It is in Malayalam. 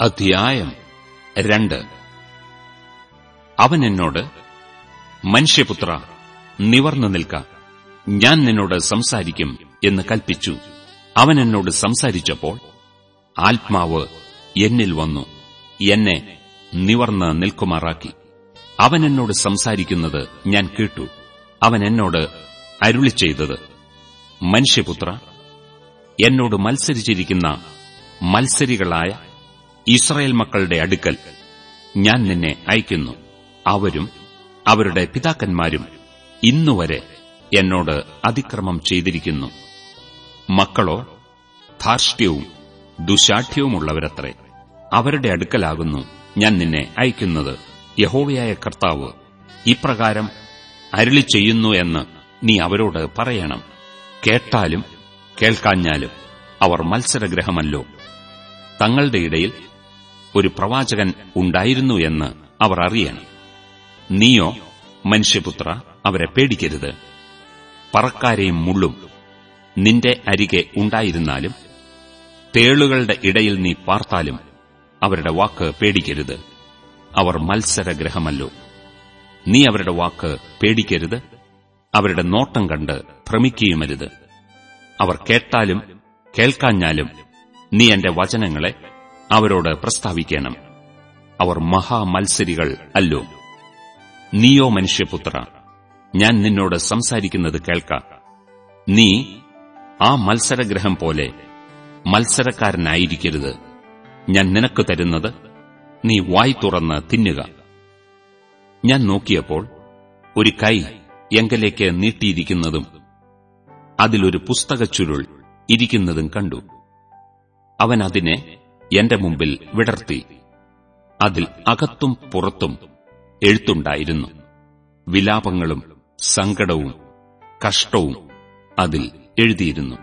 അധ്യായം രണ്ട്. അവൻ എന്നോട് മനുഷ്യപുത്ര നിവർന്നു നിൽക്ക. ഞാൻ നിന്നോട് സംസാരിക്കും എന്ന് കൽപ്പിച്ചു അവൻ എന്നോട് സംസാരിച്ചപ്പോൾ ആത്മാവ് എന്നിൽ വന്നു. എന്നെ നിവർന്ന് നിൽക്കുമാറാക്കി. അവൻ എന്നോട് സംസാരിക്കുന്നത് ഞാൻ കേട്ടു. അവൻ എന്നോട് അരുളി ചെയ്തത് മനുഷ്യപുത്ര എന്നോട് മത്സരിച്ചിരിക്കുന്ന മത്സരികളായ ഇസ്രായേൽ മക്കളുടെ അടുക്കൽ ഞാൻ നിന്നെ അയക്കുന്നു. അവരും അവരുടെ പിതാക്കന്മാരും ഇന്നുവരെ എന്നോട് അതിക്രമം ചെയ്തിരിക്കുന്നു. മക്കളോ ധാർഷ്ട്യവും ദുശാഠ്യവുമുള്ളവരത്രേ അവരുടെ അടുക്കലാകുന്നു ഞാൻ നിന്നെ അയക്കുന്നത്. യഹോവയായ കർത്താവ് ഇപ്രകാരം അരുളി ചെയ്യുന്നു എന്ന് നീ അവരോട് പറയണം. കേട്ടാലും കേൾക്കാഞ്ഞാലും അവർ മത്സരഗ്രഹമല്ലോ. തങ്ങളുടെ ഇടയിൽ ഒരു പ്രവാചകൻ ഉണ്ടായിരുന്നു എന്ന് അവർ അറിയണം. നീയോ മനുഷ്യപുത്ര അവരെ പേടിക്കരുത്. പറക്കാരെയും മുള്ളും. നിന്റെ അരികെ ഉണ്ടായിരുന്നാലും തേളുകളുടെ ഇടയിൽ നീ പാർത്താലും അവരുടെ വാക്ക് പേടിക്കരുത്. അവർ മത്സരഗ്രഹമല്ലോ. നീ അവരുടെ വാക്ക് പേടിക്കരുത്. അവരുടെ നോട്ടം കണ്ട് ഭ്രമിക്കുകയുമരുത്. അവർ കേട്ടാലും കേൾക്കാഞ്ഞാലും നീ എന്റെ വചനങ്ങളെ അവരോട് പ്രസ്താവിക്കണം. അവർ മഹാമത്സരികൾ അല്ലോ. നീയോ മനുഷ്യപുത്ര ഞാൻ നിന്നോട് സംസാരിക്കുന്നത് കേൾക്ക. നീ ആ മത്സരഗ്രഹം പോലെ മത്സരക്കാരനായിരിക്കരുത്. ഞാൻ നിനക്ക് തരുന്നത് നീ വായി തുറന്ന് തിന്നുക. ഞാൻ നോക്കിയപ്പോൾ ഒരു കൈ എങ്കലേക്ക് നീട്ടിയിരിക്കുന്നതും അതിലൊരു പുസ്തകച്ചുരുൾ ഇരിക്കുന്നതും കണ്ടു. അവൻ അതിനെ എന്റെ മുമ്പിൽ വിടർത്തി. അതിൽ അകത്തും പുറത്തും എഴുത്തുണ്ടായിരുന്നു. വിലാപങ്ങളും സങ്കടവും കഷ്ടവും അതിൽ എഴുതിയിരുന്നു.